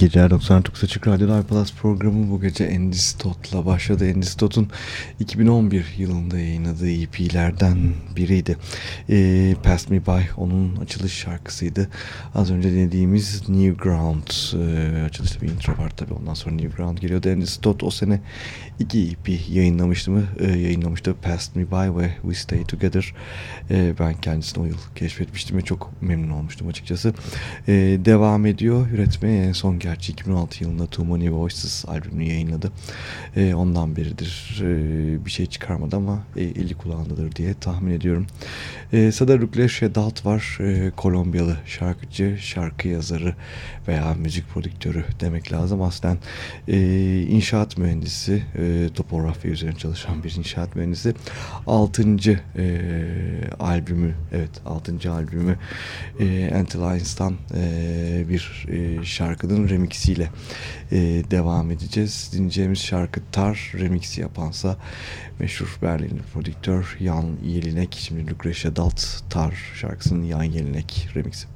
geceler 99 Açık Radyo Plus programı bu gece Andy Stott'la başladı. Andy Stott'un 2011 yılında yayınladığı EP'lerden biriydi. E, Pass Me By onun açılış şarkısıydı. Az önce dediğimiz New Ground e, açılışta bir intro var tabi ondan sonra New Ground geliyordu. Andy Stott o sene iki EP yayınlamıştı mı? E, yayınlamıştı Pass Me By ve We Stay Together. E, ben kendisini o yıl keşfetmiştim ve çok memnun olmuştum açıkçası. E, devam ediyor üretmeye en son gerçi 2016 yılında Too Many Voices albümünü yayınladı. E, ondan beridir e, bir şey çıkarmadı ama e, eli kulağındadır diye tahmin ediyorum. E, Sada Rukleş Dalt var. E, Kolombiyalı şarkıcı, şarkı yazarı veya müzik prodüktörü demek lazım. Aslen e, inşaat mühendisi, e, topografya üzerine çalışan bir inşaat mühendisi. Altıncı e, albümü, evet altıncı albümü e, Until Einstein e, bir e, şarkının remixiyle e, devam edeceğiz. Dinleyeceğimiz şarkı Tar remixi yapansa meşhur Berlinli prodüktör Jan Jelinek. Şimdi Lucretia Dalt Tar şarkısının Jan Jelinek remixi.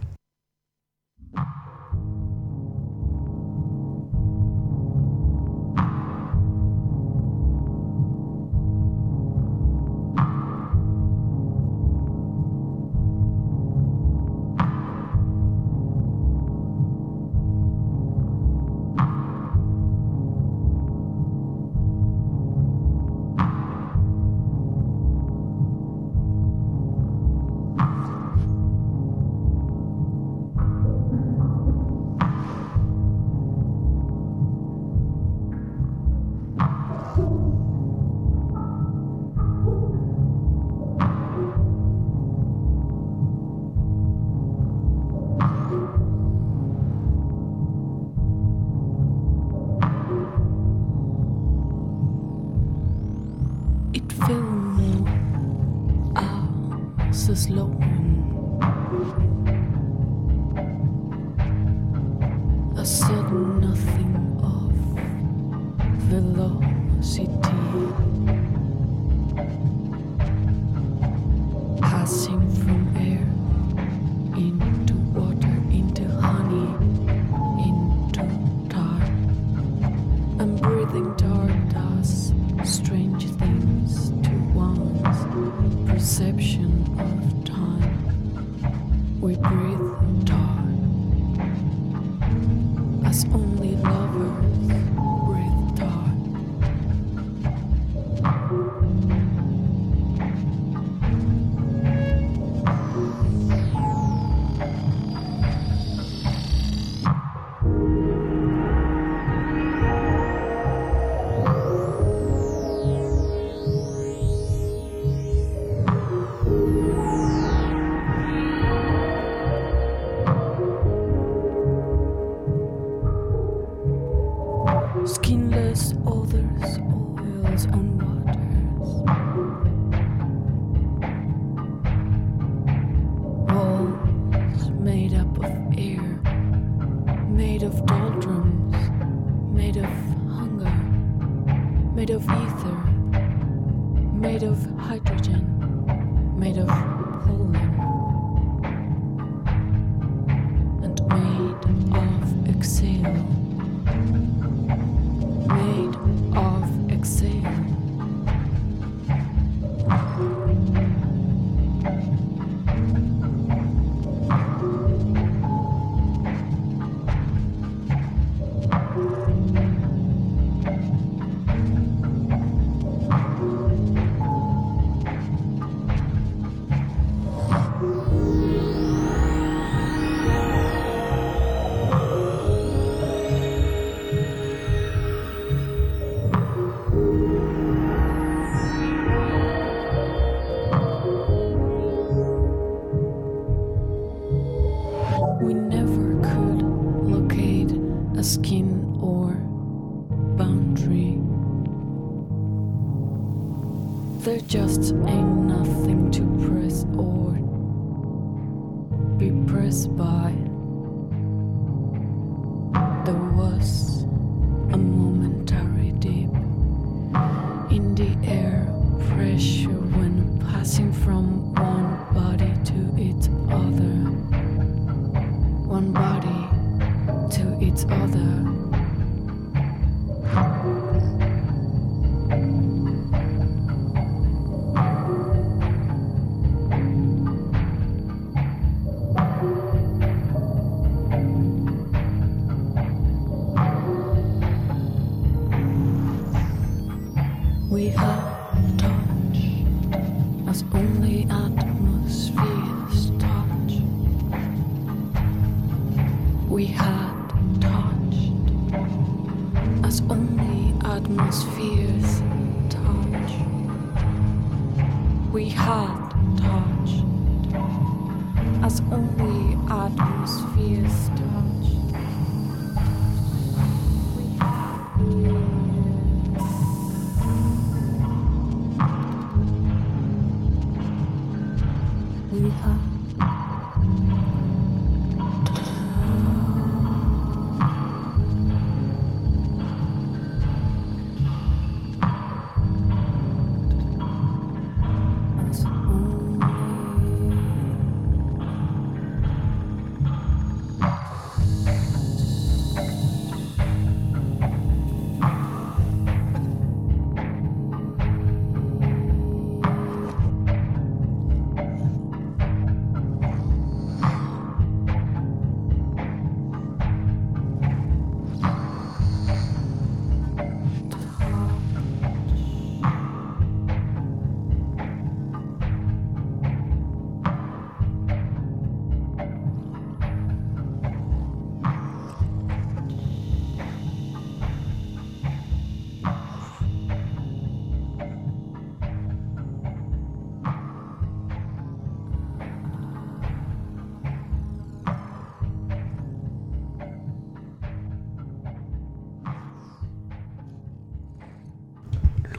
One body to its other.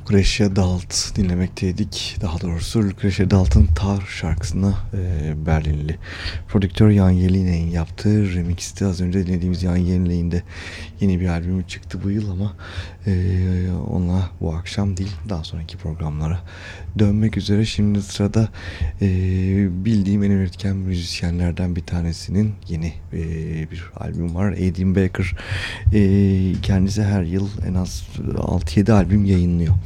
Lucretia Dalt dinlemekteydik. Daha doğrusu Lucretia Dalt'ın Tar şarkısına e, Berlinli prodüktör Jan Jelinek'in yaptığı remixti. Az önce dinlediğimiz Jan Jelinek'in de yeni bir albümü çıktı bu yıl ama e, onunla bu akşam değil daha sonraki programlara dönmek üzere. Şimdi sırada e, bildiğim en üretken müzisyenlerden bir tanesinin yeni e, bir albüm var. Aiden Baker e, kendisi her yıl en az 6-7 albüm yayınlıyor.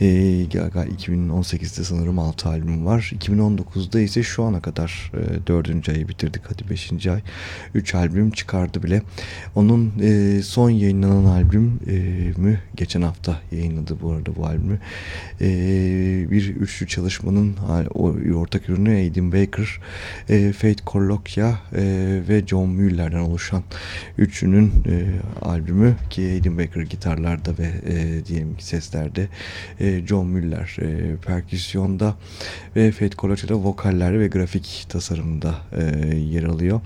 E, 2018'de sanırım 6 albüm var. 2019'da ise şu ana kadar e, 4. ayı bitirdik. Hadi 5. ay. 3 albüm çıkardı bile. Onun e, son yayınlanan albümü geçen hafta yayınladı bu arada bu albümü. E, bir üçlü çalışmanın ortak ürünü Aiden Baker, e, Fate Colloquia e, ve John Müller'den oluşan üçünün e, albümü ki Aiden Baker gitarlarda ve diyelim ki seslerde e, John Müller e, perküsyonda ve Fate Colloquia'da vokaller ve grafik tasarımda e, yer alıyor.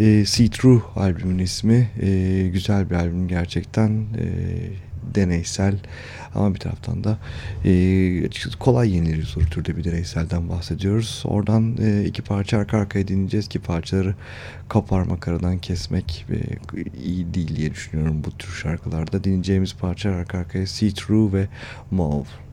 E, See Through albümün ismi e, güzel bir albüm gerçekten e, deneysel ama bir taraftan da e, açıkçası kolay yenilir türde bir deneyselden bahsediyoruz. Oradan e, iki parça arka arkaya dinleyeceğiz ki parçaları kaparmak aradan kesmek e, iyi değil diye düşünüyorum bu tür şarkılarda. Dinleyeceğimiz parça arka arkaya See Through ve Mauve.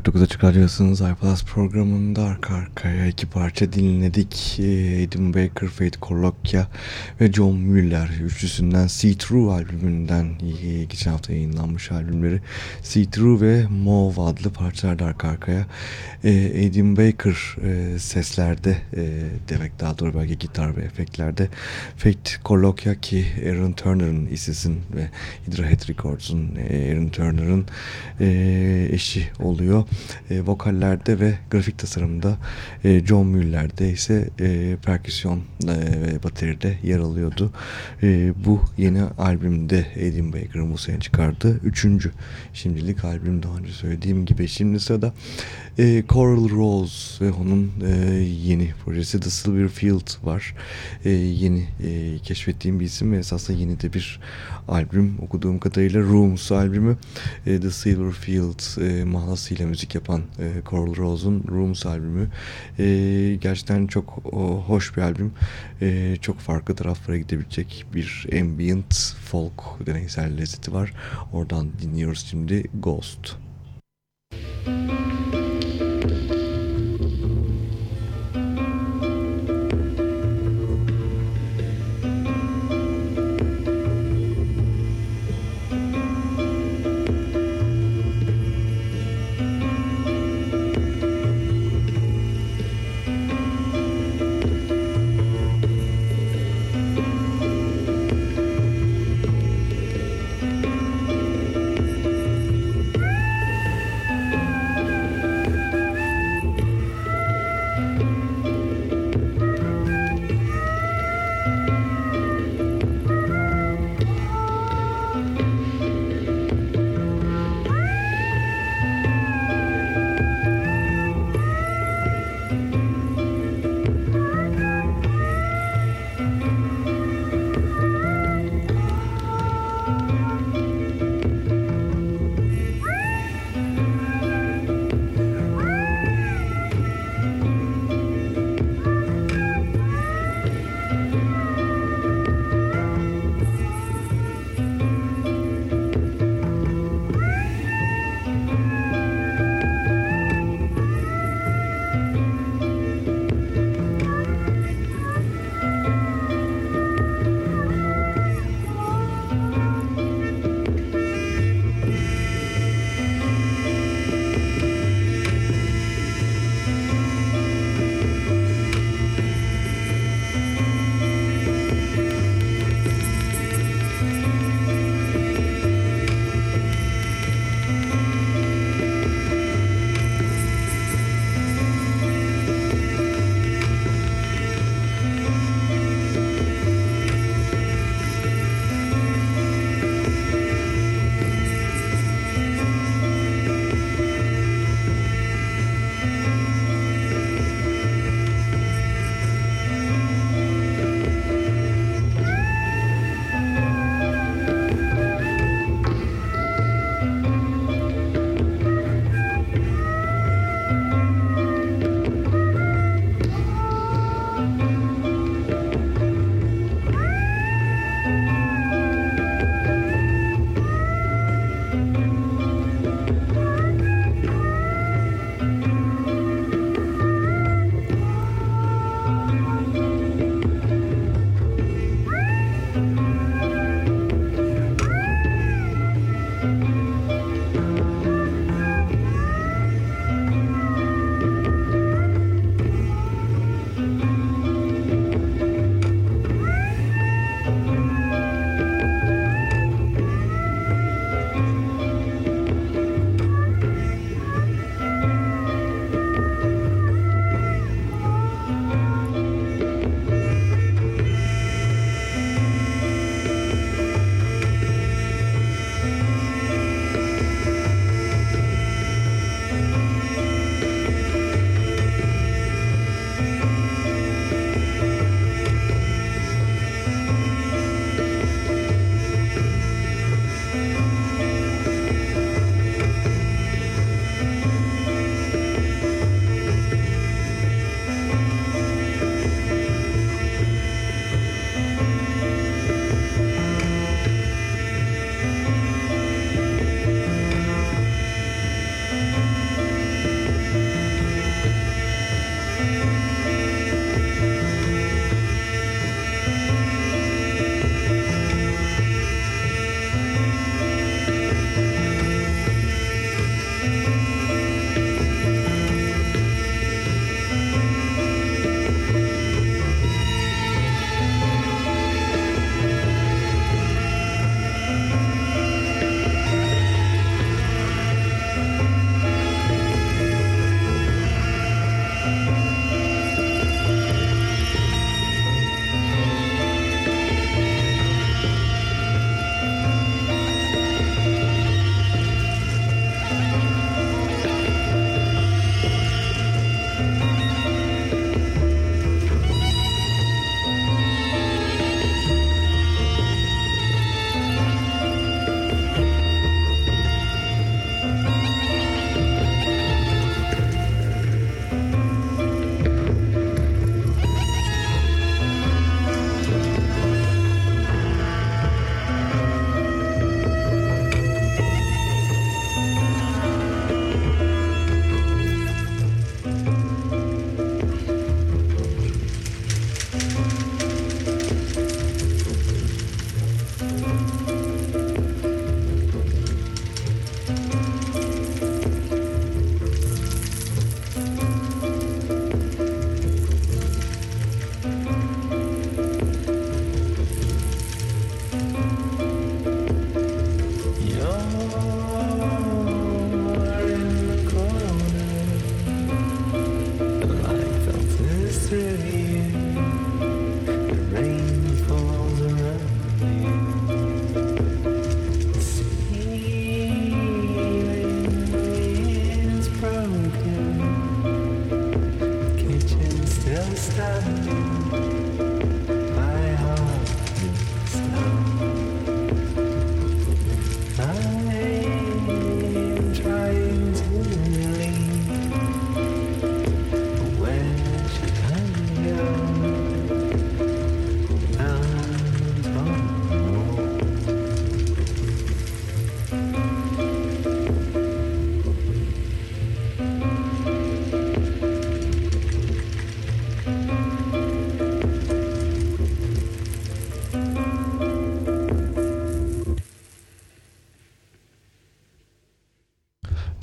94.9 Açık Radyosu'nun iPlus programında arka arkaya iki parça dinledik. Edim ee, Baker, Fate Colloquia ve John Müller üçlüsünden See Through albümünden geçen hafta yayınlanmış albümleri See Through ve Mauve adlı parçalar arka arkaya. Edim Baker e, seslerde e, demek daha doğru belki gitar ve efektlerde Fate Colloquia ki Aaron Turner'ın isesin ve Hydra Head Records'un e, Aaron Turner'ın eşi oluyor. E, vokallerde ve grafik tasarımda e, John Müller'de ise e, perküsyon e, ve bateride yer alıyordu. E, bu yeni albümde Eddie Baker'ın bu sene çıkardığı üçüncü şimdilik albüm daha önce söylediğim gibi. Şimdi sırada e, Coral Rose ve onun e, yeni projesi The Silver Field var. E, yeni e, keşfettiğim bir isim ve esasında yeni de bir albüm okuduğum kadarıyla Rooms albümü. E, The Silver Field e, mahlasıyla müzik yapan e, Coral Rose'un Rooms albümü. E, gerçekten çok o, hoş bir albüm. E, çok farklı taraflara gidebilecek bir ambient folk deneysel lezzeti var. Oradan dinliyoruz şimdi Ghost. Müzik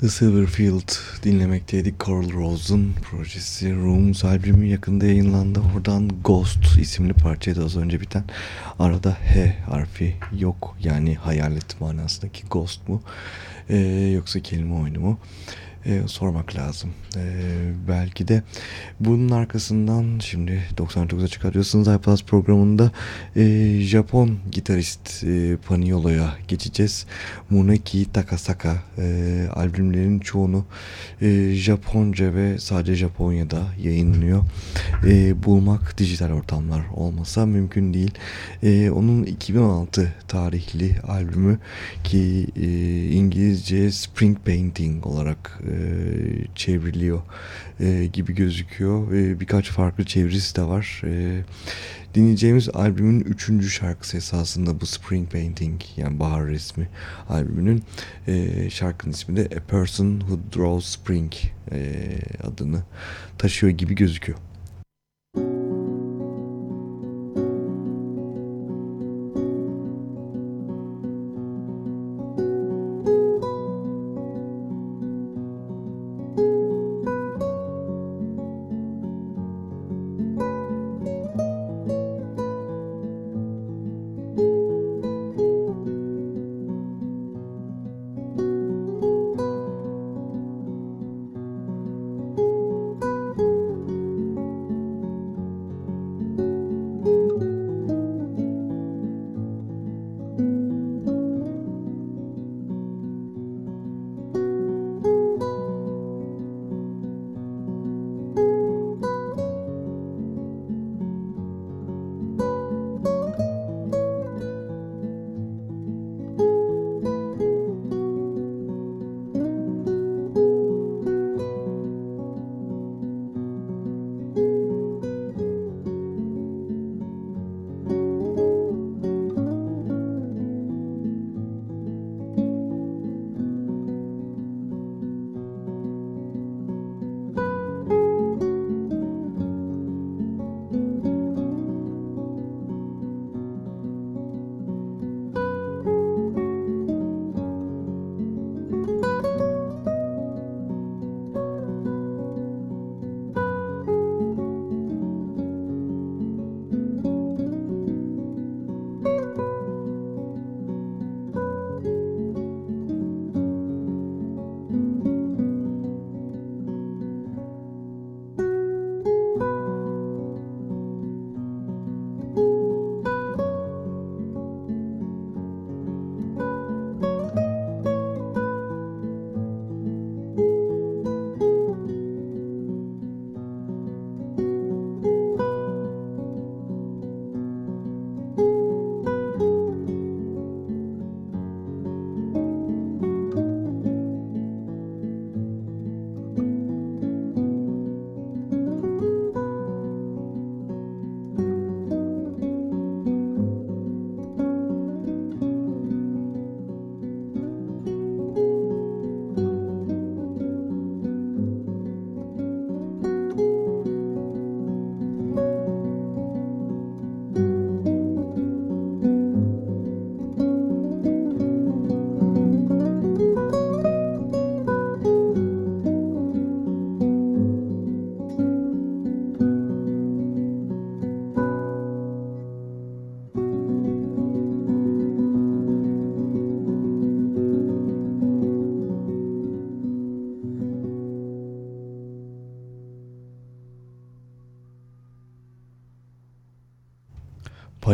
The Silverfield dinlemekteydik. Coral Rose'un projesi Rooms albümü yakında yayınlandı. Oradan Ghost isimli parçaydı az önce biten. Arada H harfi yok. Yani hayalet manasındaki Ghost mu? Ee, yoksa kelime oyunu mu? E, sormak lazım. E, belki de bunun arkasından şimdi 99'a çıkarıyorsunuz iPlus programında e, Japon gitarist e, Paniolo'ya geçeceğiz. Muneki Takasaka e, albümlerin çoğunu e, Japonca ve sadece Japonya'da yayınlıyor. E, bulmak dijital ortamlar olmasa mümkün değil. E, onun 2016 tarihli albümü ki e, İngilizce Spring Painting olarak e, çevriliyor e, gibi gözüküyor. E, birkaç farklı çevirisi de var. E, dinleyeceğimiz albümün üçüncü şarkısı esasında bu Spring Painting yani bahar resmi albümünün e, şarkının ismi de A Person Who Draws Spring e, adını taşıyor gibi gözüküyor.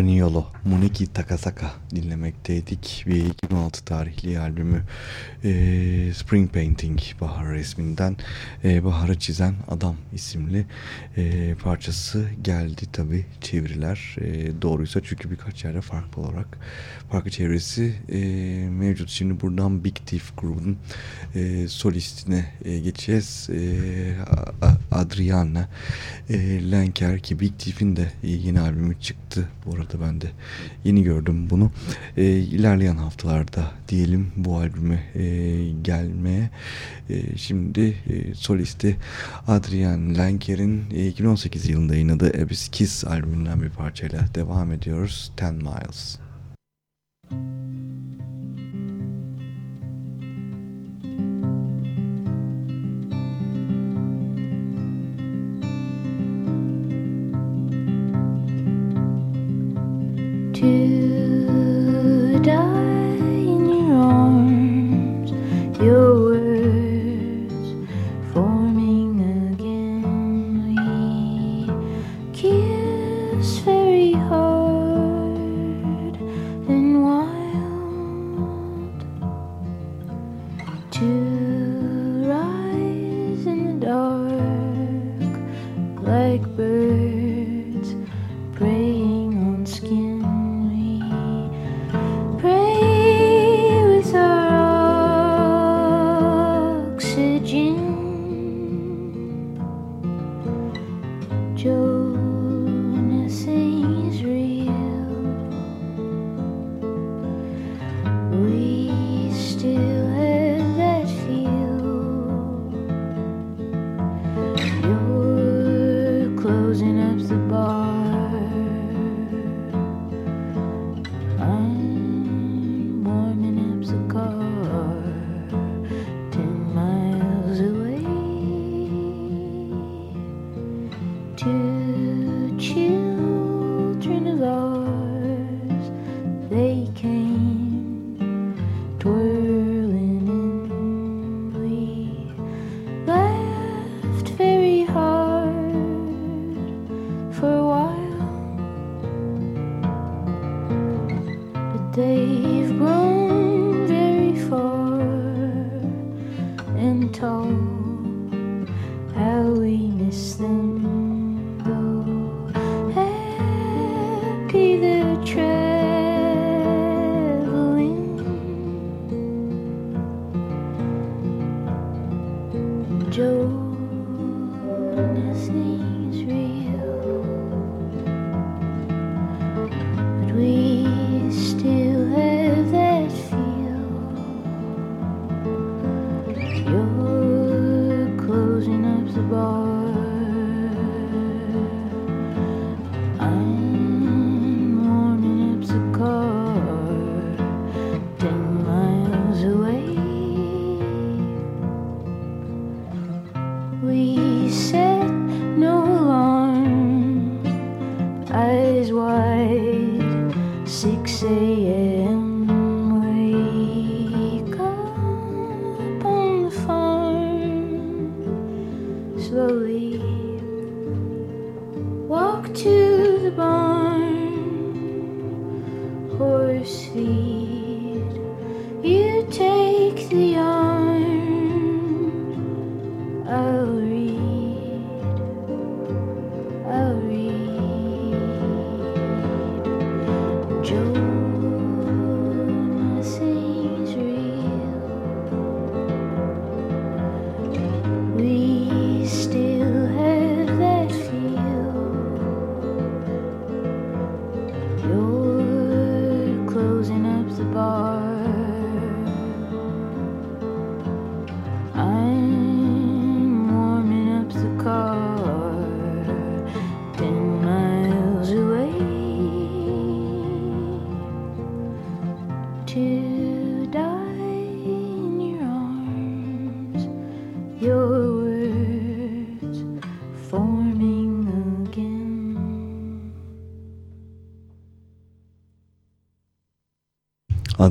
Paniolo, Muneki Takasaka dinlemekteydik ve 2006 tarihli albümü e, Spring Painting Bahar resminden e, Bahar'ı çizen adam isimli e, parçası geldi tabi çeviriler e, doğruysa çünkü birkaç yerde farklı olarak farklı çevresi e, mevcut. Şimdi buradan Big Thief grubun e, solistine e, geçeceğiz. E, Adriana e, Lenker ki Big Thief'in de yeni albümü çıktı bu arada ben de yeni gördüm bunu. E, ilerleyen haftalarda diyelim bu albüme e, gelmeye. E, şimdi e, solisti Adrian Lenker'in e, 2018 yılında yayınladığı Abyss Kiss albümünden bir parçayla devam ediyoruz. Ten Miles.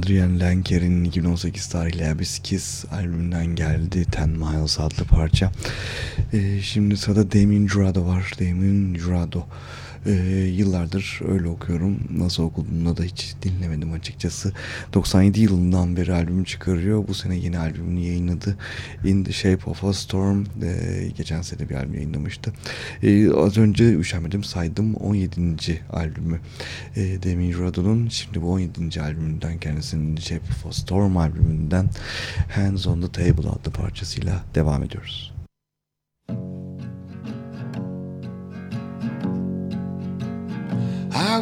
Adrian Lenker'in 2018 tarihli Abyss Kiss albümünden geldi. Ten Miles adlı parça. Ee, şimdi sırada Damien Jurado var. Damien Jurado e, yıllardır öyle okuyorum. Nasıl okuduğunu da hiç dinlemedim açıkçası. 97 yılından beri albüm çıkarıyor. Bu sene yeni albümünü yayınladı. In the Shape of a Storm. E, geçen sene bir albüm yayınlamıştı. E, az önce üşenmedim saydım 17. albümü e, Demi Jurado'nun. Şimdi bu 17. albümünden kendisinin Shape of a Storm albümünden Hands on the Table adlı parçasıyla devam ediyoruz.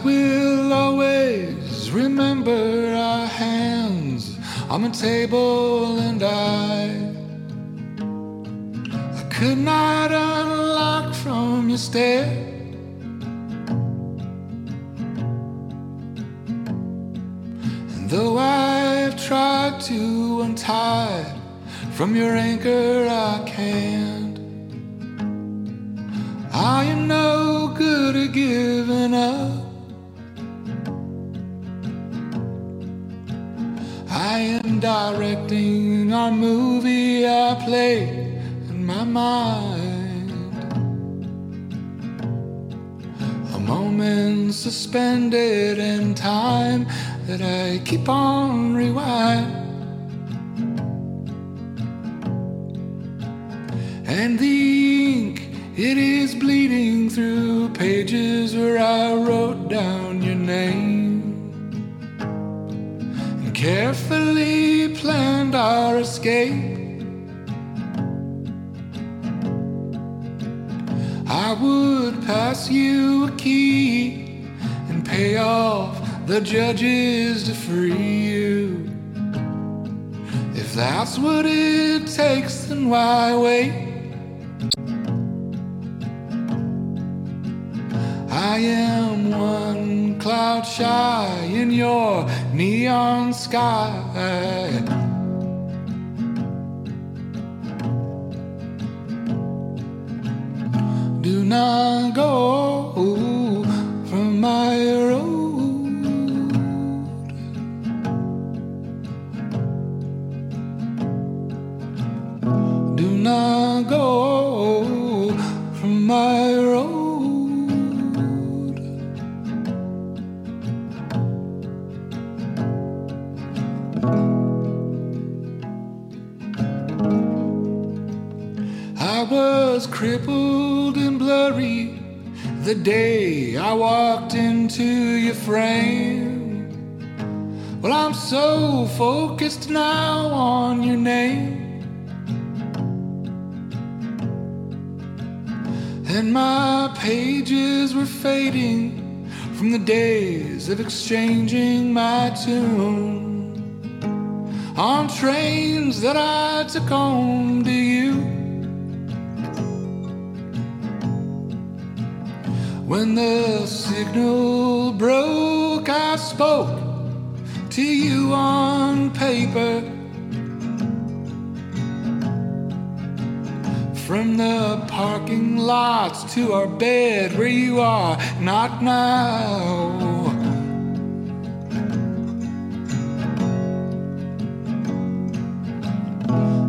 Will always remember our hands on the table, and I, I could not unlock from your stare. And though I've tried to untie from your anchor, I can't. I am no good at giving up. I am directing our movie I play in my mind. A moment suspended in time that I keep on rewind. And the ink, it is bleeding through pages where I wrote down your name carefully planned our escape. I would pass you a key and pay off the judges to free you. If that's what it takes, then why wait? I am one cloud shy in your neon sky. Do not go from my road. Do not crippled and blurry the day I walked into your frame. Well, I'm so focused now on your name. And my pages were fading from the days of exchanging my tune on trains that I took home to you. When the signal broke, I spoke to you on paper. From the parking lots to our bed where you are not now.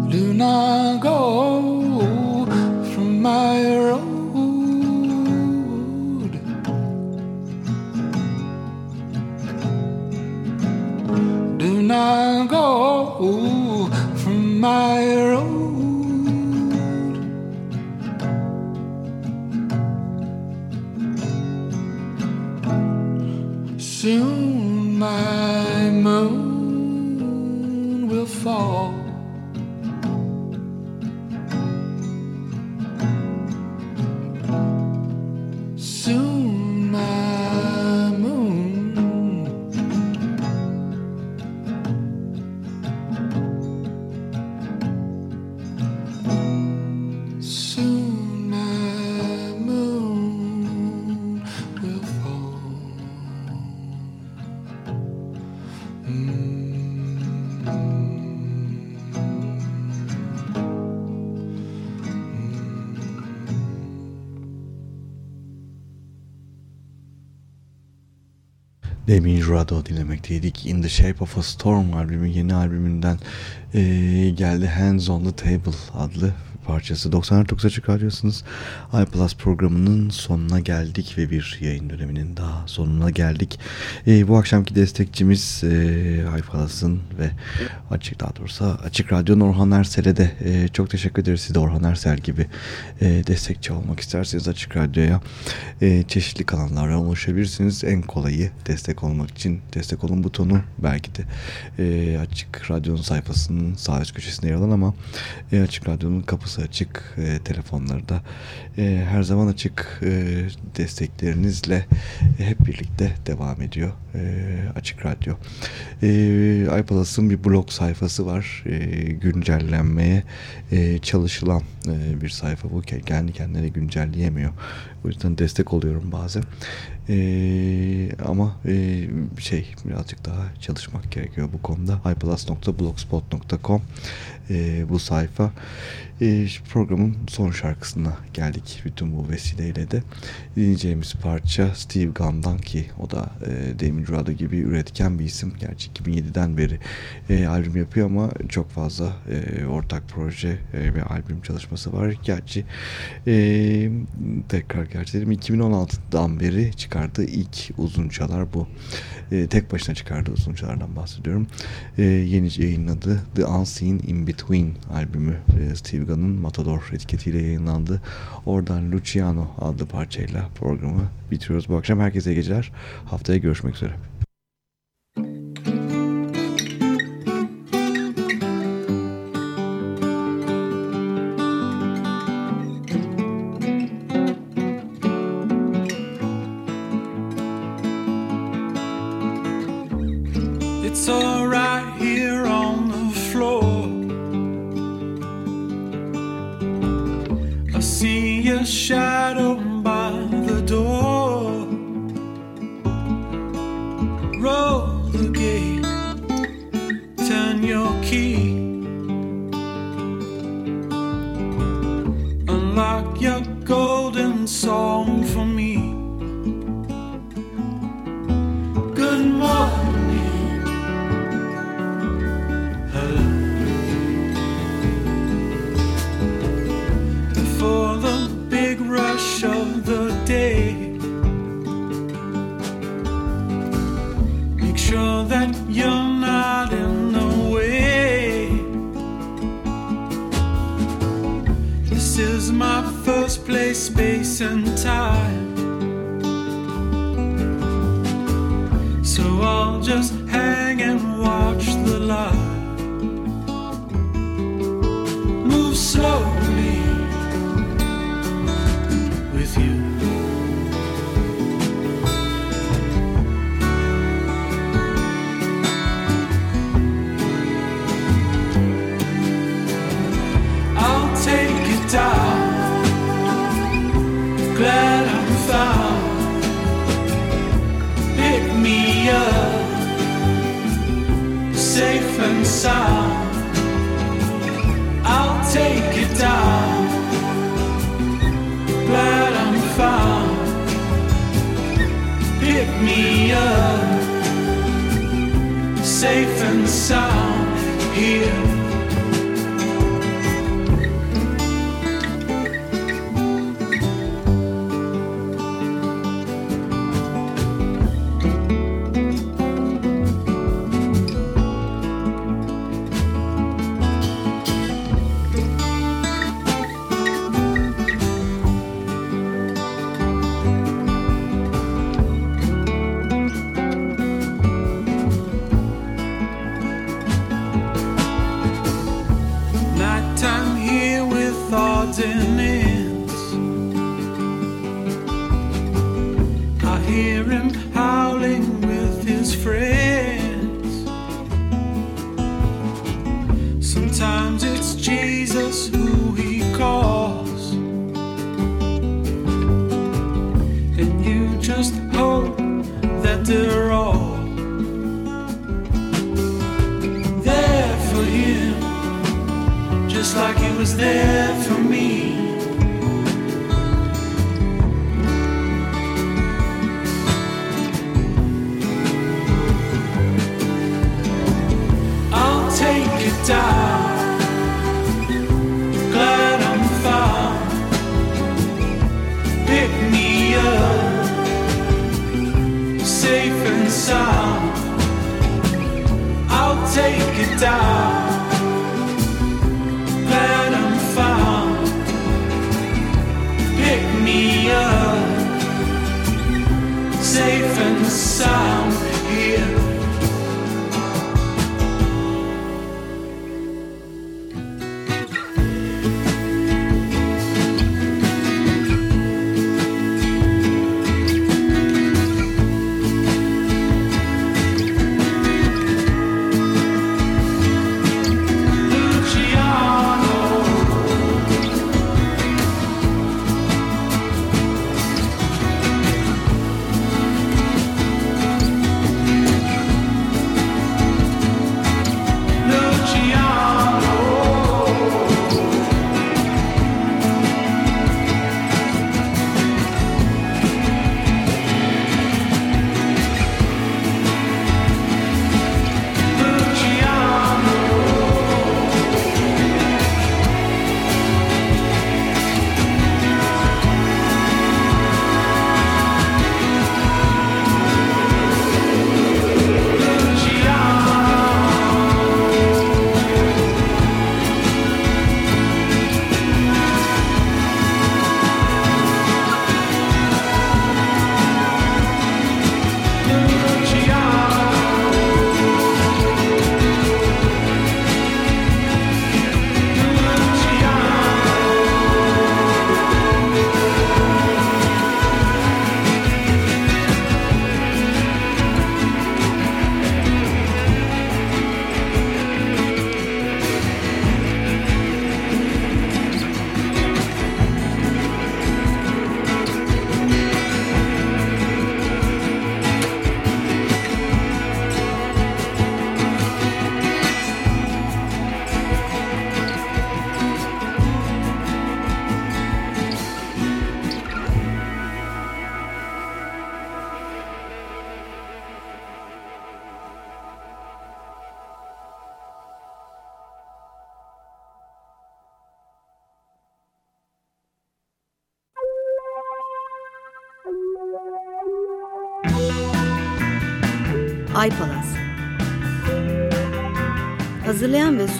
Do not go from my my Jurado dinlemekteydik. In the Shape of a Storm albümü yeni albümünden eee, geldi. Hands on the Table adlı parçası. 99 Açık Radyosu'nuz iPlus programının sonuna geldik ve bir yayın döneminin daha sonuna geldik. Eee, bu akşamki destekçimiz eee iPlus'ın ve açık daha doğrusu Açık Radyo'nun Orhan Ersel'e de eee, çok teşekkür ederiz. Siz de Orhan Ersel gibi eee, destekçi olmak isterseniz Açık Radyo'ya eee, çeşitli kanallara ulaşabilirsiniz. En kolayı destek olmak için destek olun butonu belki de eee, Açık Radyo'nun sayfasının sağ üst köşesinde yer alan ama eee, Açık Radyo'nun kapısı açık eee, telefonları da eee, her zaman açık eee, desteklerinizle hep birlikte devam ediyor eee, Açık Radyo. Eee iPalas'ın bir blog sayfası var. Eee, güncellenmeye eee, çalışılan eee, bir sayfa bu. Kendi kendine güncelleyemiyor. O yüzden destek oluyorum bazen. Eee, ama eee, şey birazcık daha çalışmak gerekiyor bu konuda. iPlus.blogspot.com eee, bu sayfa. Eee, programın son şarkısına geldik. Bütün bu vesileyle de dinleyeceğimiz parça Steve Gunn'dan ki o da eee Damien Jurado gibi üretken bir isim. Gerçi 2007'den beri eee, albüm yapıyor ama çok fazla eee, ortak proje eee, ve albüm çalışması var. Gerçi eee, tekrar gerçeklerim 2016'dan beri çıkardığı ilk uzun çalar bu. Eee, tek başına çıkardığı uzun çalardan bahsediyorum. Eee, yeni yayınladığı The Unseen In Between albümü eee, Steve Gunn'ın Matador etiketiyle yayınlandı. Oradan Luciano adlı parçayla programı bitiriyoruz bu akşam. Herkese iyi geceler. Haftaya görüşmek üzere. unlock your golden song for me. place, space, and time. was there for me. I'll take it down. Glad I'm found. Pick me up, safe and sound. I'll take it down.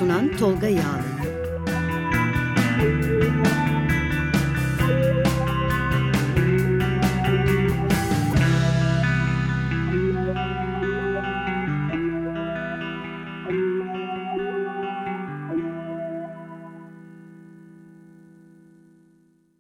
sunan Tolga Yağlı.